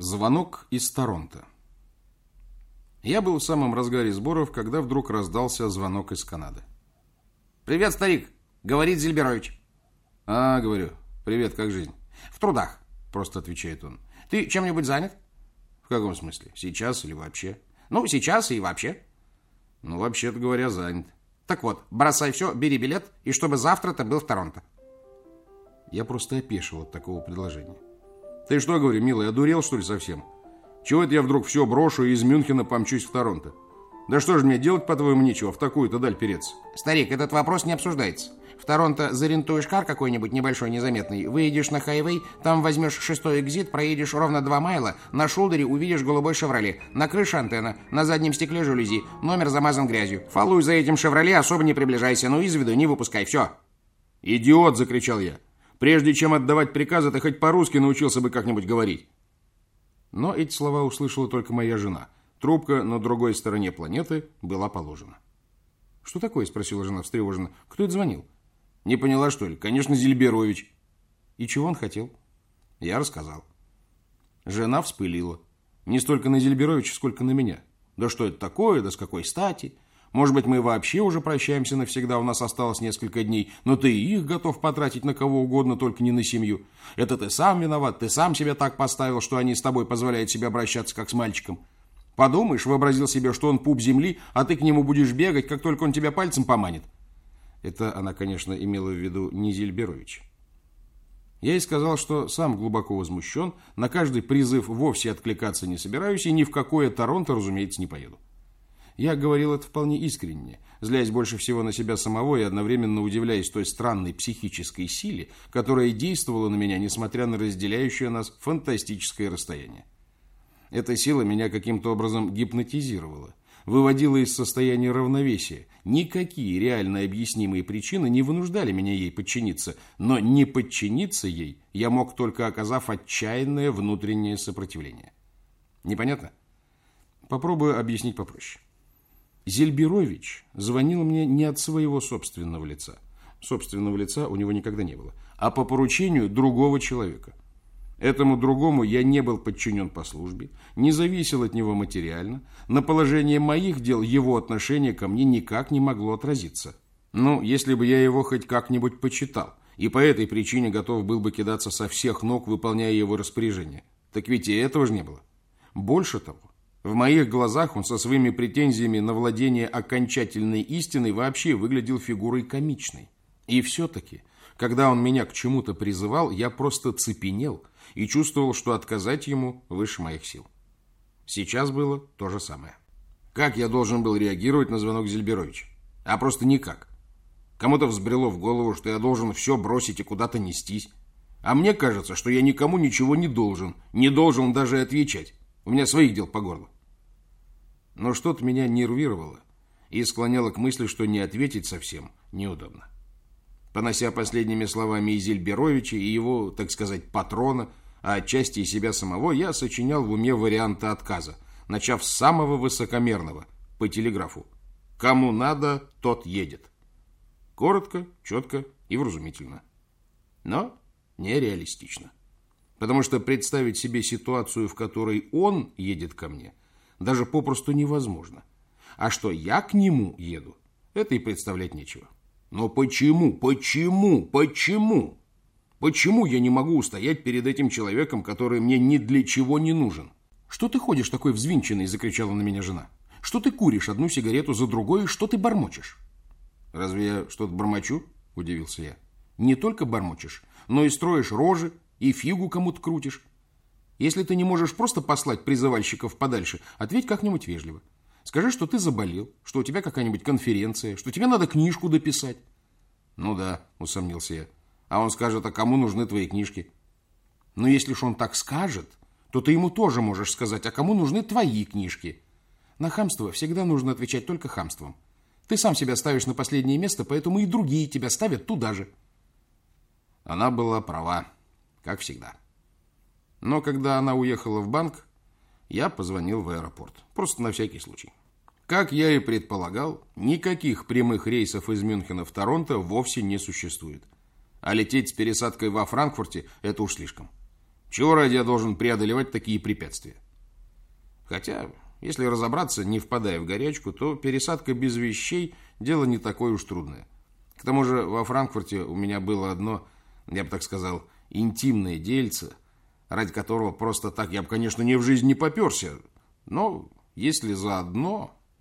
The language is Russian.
Звонок из Торонто. Я был в самом разгаре сборов, когда вдруг раздался звонок из Канады. «Привет, старик!» — говорит Зельберович. «А, — говорю, — привет, как жизнь?» «В трудах», — просто отвечает он. «Ты чем-нибудь занят?» «В каком смысле? Сейчас или вообще?» «Ну, сейчас и вообще». «Ну, вообще-то говоря, занят». «Так вот, бросай все, бери билет, и чтобы завтра ты был в Торонто». Я просто опешил от такого предложения. Ты что, говорю, милый, одурел, что ли, совсем? Чего это я вдруг все брошу и из Мюнхена помчусь в Торонто? Да что же мне делать, по-твоему, нечего, в такую-то даль переться? Старик, этот вопрос не обсуждается. В Торонто зарентуешь кар какой-нибудь небольшой, незаметный, выедешь на хайвей, там возьмешь шестой экзит, проедешь ровно два майла, на шулдере увидишь голубой «Шевроле», на крыше антенна, на заднем стекле жалюзи, номер замазан грязью. Фалуй за этим «Шевроле», особо не приближайся, но из виду не выпускай, все. «Идиот!» – закричал я. Прежде чем отдавать приказы, ты хоть по-русски научился бы как-нибудь говорить. Но эти слова услышала только моя жена. Трубка на другой стороне планеты была положена. «Что такое?» – спросила жена встревоженно. «Кто это звонил?» «Не поняла, что ли? Конечно, Зельберович». «И чего он хотел?» Я рассказал. Жена вспылила. Не столько на Зельберовича, сколько на меня. «Да что это такое? Да с какой стати?» Может быть, мы вообще уже прощаемся навсегда, у нас осталось несколько дней, но ты и их готов потратить на кого угодно, только не на семью. Это ты сам виноват, ты сам себя так поставил, что они с тобой позволяют себе обращаться как с мальчиком. Подумаешь, вообразил себе, что он пуп земли, а ты к нему будешь бегать, как только он тебя пальцем поманит. Это она, конечно, имела в виду не Зельберович. Я ей сказал, что сам глубоко возмущен, на каждый призыв вовсе откликаться не собираюсь и ни в какое Торонто, разумеется, не поеду. Я говорил это вполне искренне, злясь больше всего на себя самого и одновременно удивляясь той странной психической силе, которая действовала на меня, несмотря на разделяющее нас фантастическое расстояние. Эта сила меня каким-то образом гипнотизировала, выводила из состояния равновесия. Никакие реально объяснимые причины не вынуждали меня ей подчиниться, но не подчиниться ей я мог только оказав отчаянное внутреннее сопротивление. Непонятно? Попробую объяснить попроще. Зельберович звонил мне не от своего собственного лица. Собственного лица у него никогда не было. А по поручению другого человека. Этому другому я не был подчинен по службе, не зависел от него материально, на положение моих дел его отношение ко мне никак не могло отразиться. Ну, если бы я его хоть как-нибудь почитал, и по этой причине готов был бы кидаться со всех ног, выполняя его распоряжение, так ведь и этого же не было. Больше того, в моих глазах он со своими претензиями на владение окончательной истиной вообще выглядел фигурой комичной. И все-таки, когда он меня к чему-то призывал, я просто цепенел и чувствовал, что отказать ему выше моих сил. Сейчас было то же самое. Как я должен был реагировать на звонок Зельберовича? А просто никак. Кому-то взбрело в голову, что я должен все бросить и куда-то нестись. А мне кажется, что я никому ничего не должен, не должен даже отвечать. У меня своих дел по горло. Но что-то меня нервировало и склоняло к мысли, что не ответить совсем неудобно. Понося последними словами и Зельберовича, и его, так сказать, патрона, а отчасти и себя самого, я сочинял в уме варианты отказа, начав с самого высокомерного, по телеграфу. Кому надо, тот едет. Коротко, четко и вразумительно. Но нереалистично. Потому что представить себе ситуацию, в которой он едет ко мне, даже попросту невозможно. А что я к нему еду, это и представлять нечего. Но почему, почему, почему? Почему я не могу устоять перед этим человеком, который мне ни для чего не нужен? Что ты ходишь такой взвинченный, закричала на меня жена. Что ты куришь одну сигарету за другой, что ты бормочешь? Разве я что-то бормочу? Удивился я. Не только бормочешь, но и строишь рожи, и фигу кому-то крутишь. Если ты не можешь просто послать призывальщиков подальше, ответь как-нибудь вежливо. Скажи, что ты заболел, что у тебя какая-нибудь конференция, что тебе надо книжку дописать. Ну да, усомнился я. А он скажет, а кому нужны твои книжки? Но если ж он так скажет, то ты ему тоже можешь сказать, а кому нужны твои книжки? На хамство всегда нужно отвечать только хамством. Ты сам себя ставишь на последнее место, поэтому и другие тебя ставят туда же. Она была права как всегда. Но когда она уехала в банк, я позвонил в аэропорт. Просто на всякий случай. Как я и предполагал, никаких прямых рейсов из Мюнхена в Торонто вовсе не существует. А лететь с пересадкой во Франкфурте – это уж слишком. Чего ради я должен преодолевать такие препятствия? Хотя, если разобраться, не впадая в горячку, то пересадка без вещей – дело не такое уж трудное. К тому же во Франкфурте у меня было одно, я бы так сказал – интимное дельце, ради которого просто так я бы, конечно, ни в жизнь не поперся, но если заодно...